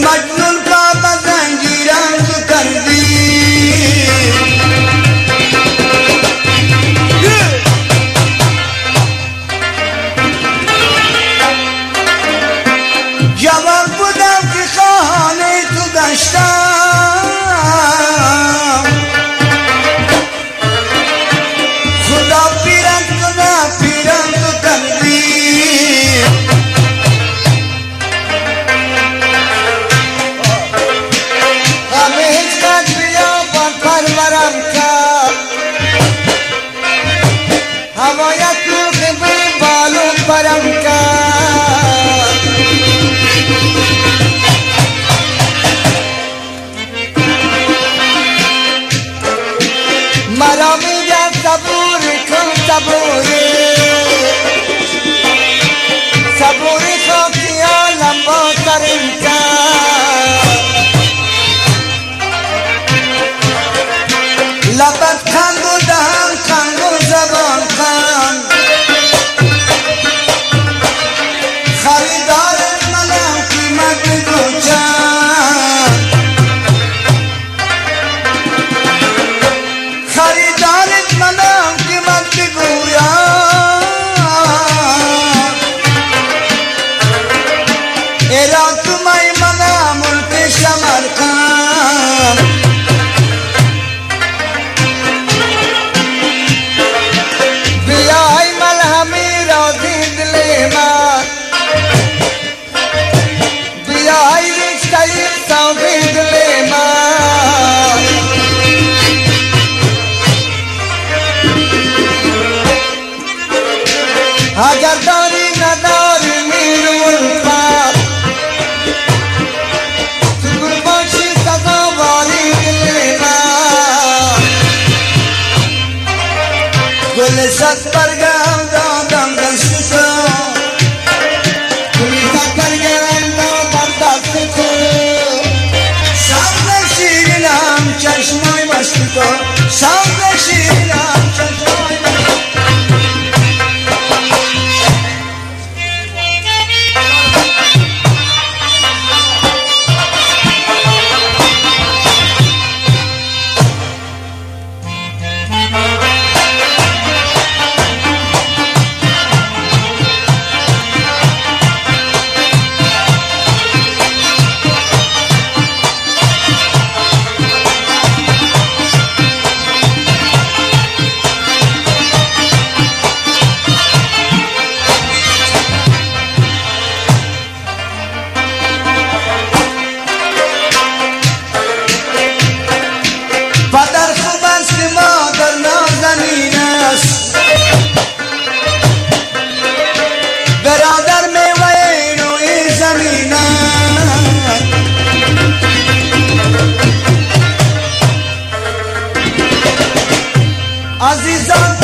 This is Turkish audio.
Like. saburi saburi ko kiya lambo karim Hacerdari nadar mir ulfat Tungur başı sakavari bilmem Gül sattar gavdan damdan şükür Sağ Azizan.